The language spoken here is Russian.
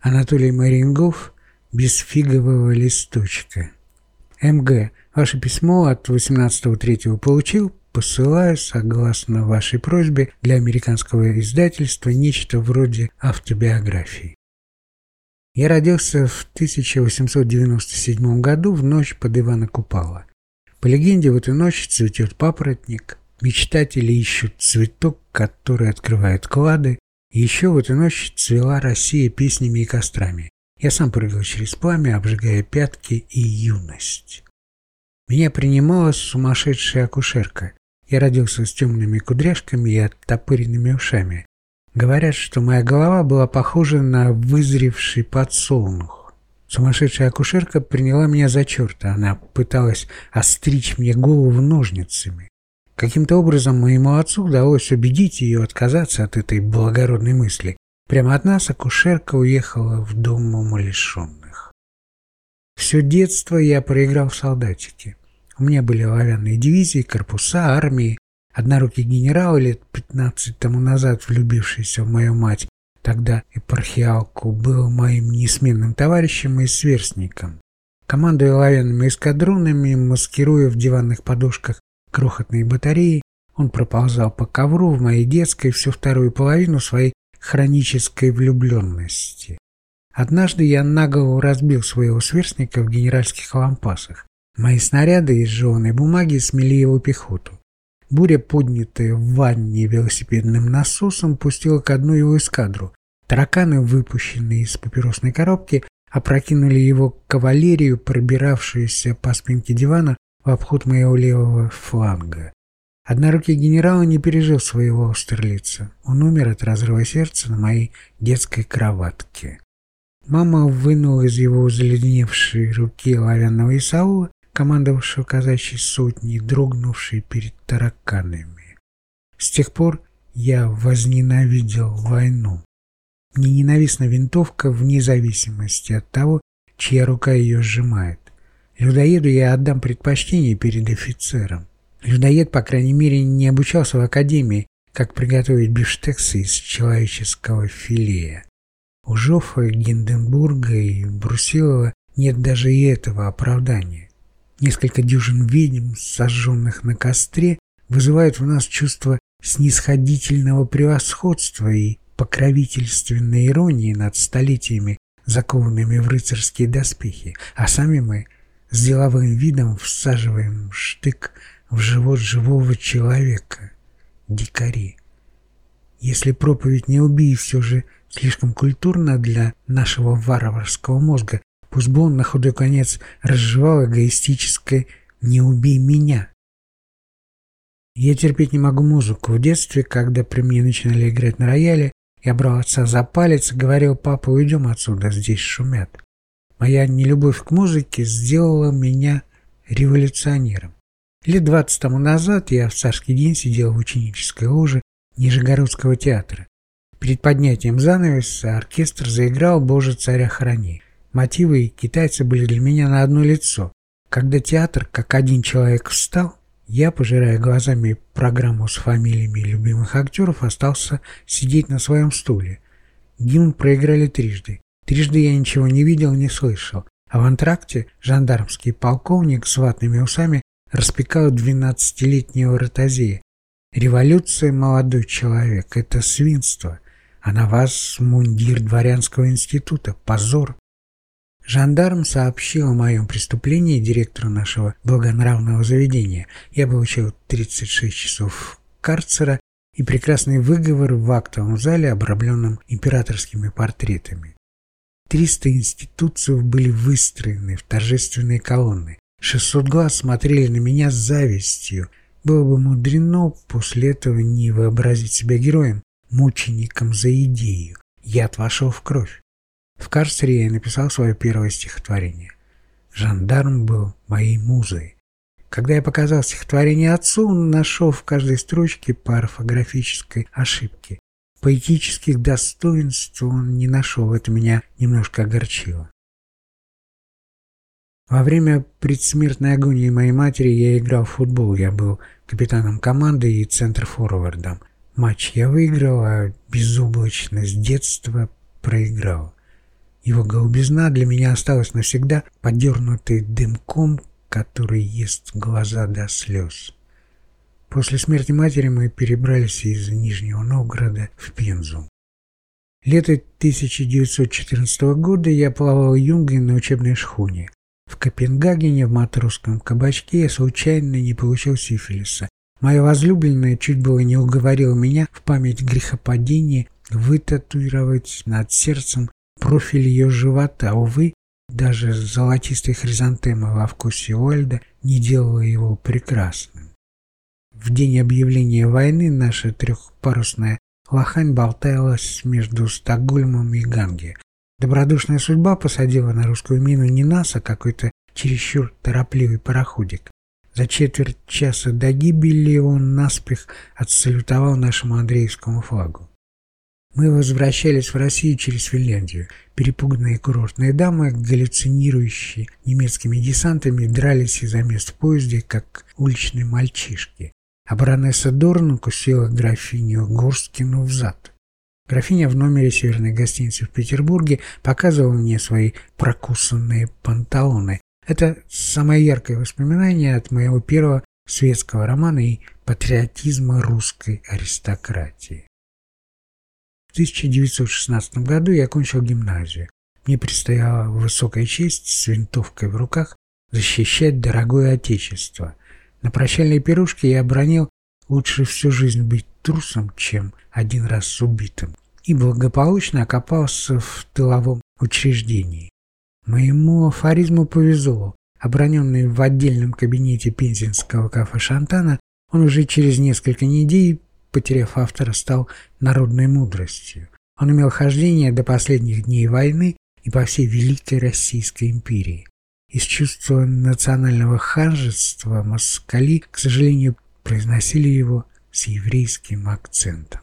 Анатолий Марингов без фигового листочка. МГ. Ваше письмо от 18.03 получил. Посылаю, согласно вашей просьбе, для американского издательства нечто вроде автобиографии. Я родился в 1897 году в ночь под Ивана Купала. По легенде, в эту ночь цветет папоротник, мечтатели ищут цветок, который открывает клады, еще в эту ночь цвела Россия песнями и кострами. Я сам прыгал через пламя, обжигая пятки и юность. Меня принимала сумасшедшая акушерка. Я родился с темными кудряшками и оттопыренными ушами. Говорят, что моя голова была похожа на вызревший подсолнух. Сумасшедшая акушерка приняла меня за черта. Она пыталась остричь мне голову ножницами. Каким-то образом моему отцу удалось убедить ее отказаться от этой благородной мысли. Прямо от нас акушерка уехала в дом умалишенных. Все детство я проиграл в солдатике. У меня были оловянные дивизии, корпуса, армии. Однорукий генерал, лет 15 тому назад влюбившийся в мою мать, тогда епархиалку, был моим несменным товарищем и сверстником. Командуя оловянными эскадронами, маскируя в диванных подушках крохотные батареи, он проползал по ковру в моей детской всю вторую половину своей хронической влюбленности. Однажды я наголову разбил своего сверстника в генеральских лампасах. Мои снаряды из жеванной бумаги смели его пехоту. Буря, поднятая в ванне велосипедным насосом, пустила ко дну его эскадру. Тараканы, выпущенные из папиросной коробки, опрокинули его кавалерию, пробиравшуюся по спинке дивана в обход моего левого фланга. Однорукий генерал не пережил своего Аустерлица. Он умер от разрыва сердца на моей детской кроватке. Мама вынула из его заледеневшей руки лавянного Исаула, командовавшего казачьей сотней, дрогнувшей перед тараканами. С тех пор я возненавидел войну. Мне ненавистна винтовка вне зависимости от того, чья рука ее сжимает. Людоеду я отдам предпочтение перед офицером. Людоед, по крайней мере, не обучался в академии, как приготовить бифштексы из человеческого филея. У Жофа, Гинденбурга и Брусилова нет даже и этого оправдания. Несколько дюжин ведьм, сожженных на костре, вызывают в нас чувство снисходительного превосходства и покровительственной иронии над столетиями, закованными в рыцарские доспехи, а сами мы – с деловым видом всаживаем штык в живот живого человека. Дикари. Если проповедь не убей все же слишком культурно для нашего варварского мозга, пусть бы он на худой конец разжевал эгоистическое «не убей меня». Я терпеть не могу музыку. В детстве, когда при мне начинали играть на рояле, я брал отца за палец и говорил, папа, уйдем отсюда, здесь шумят. Моя нелюбовь к музыке сделала меня революционером. Лет двадцать тому назад я в царский день сидел в ученической ложе Нижегородского театра. Перед поднятием занавеса оркестр заиграл «Боже, царя храни». Мотивы и китайцы были для меня на одно лицо. Когда театр, как один человек, встал, я, пожирая глазами программу с фамилиями любимых актеров, остался сидеть на своем стуле. Гимн проиграли трижды. Трижды я ничего не видел, не слышал. А в антракте жандармский полковник с ватными усами распекал двенадцатилетнего ротозея. Революция, молодой человек, это свинство. А на вас мундир дворянского института. Позор. Жандарм сообщил о моем преступлении директору нашего благонравного заведения. Я получил 36 часов карцера и прекрасный выговор в актовом зале, обрамленном императорскими портретами. Триста институций были выстроены в торжественные колонны. Шестьсот глаз смотрели на меня с завистью. Было бы мудрено после этого не вообразить себя героем, мучеником за идею. Яд вошел в кровь. В карцере я написал свое первое стихотворение. Жандарм был моей музой. Когда я показал стихотворение отцу, он нашел в каждой строчке по орфографической ошибке. Поэтических достоинств он не нашел, это меня немножко огорчило. Во время предсмертной агонии моей матери я играл в футбол, я был капитаном команды и центр-форвардом. Матч я выиграл, а безоблачность детства проиграл. Его голубизна для меня осталась навсегда подернутой дымком, который ест глаза до слез. После смерти матери мы перебрались из Нижнего Новгорода в Пензу. Лето 1914 года я плавал юнгой на учебной шхуне. В Копенгагене в матросском кабачке я случайно не получил сифилиса. Моя возлюбленная чуть было не уговорила меня в память грехопадения вытатуировать над сердцем профиль ее живота. Увы, даже золотистая хризантема во вкусе Уэльда не делала его прекрасным. В день объявления войны наша трехпарусная лохань болталась между Стокгольмом и Ганге. Добродушная судьба посадила на русскую мину не нас, а какой-то чересчур торопливый пароходик. За четверть часа до гибели он наспех отсалютовал нашему Андреевскому флагу. Мы возвращались в Россию через Финляндию. Перепуганные курортные дамы, галлюцинирующие немецкими десантами, дрались из-за мест в поезде, как уличные мальчишки. А баронесса Дорн укусила графиню Горскину в зад. Графиня в номере северной гостиницы в Петербурге показывала мне свои прокусанные панталоны. Это самое яркое воспоминание от моего первого светского романа и патриотизма русской аристократии. В 1916 году я окончил гимназию. Мне предстояла высокая честь с винтовкой в руках защищать дорогое отечество. На прощальной пирушке я обронил лучше всю жизнь быть трусом, чем один раз убитым, и благополучно окопался в тыловом учреждении. Моему афоризму повезло. Оброненный в отдельном кабинете пензенского кафе «Шантана», он уже через несколько недель, потеряв автора, стал народной мудростью. Он имел хождение до последних дней войны и по всей Великой Российской империи. Из чувства национального ханжества москали, к сожалению, произносили его с еврейским акцентом.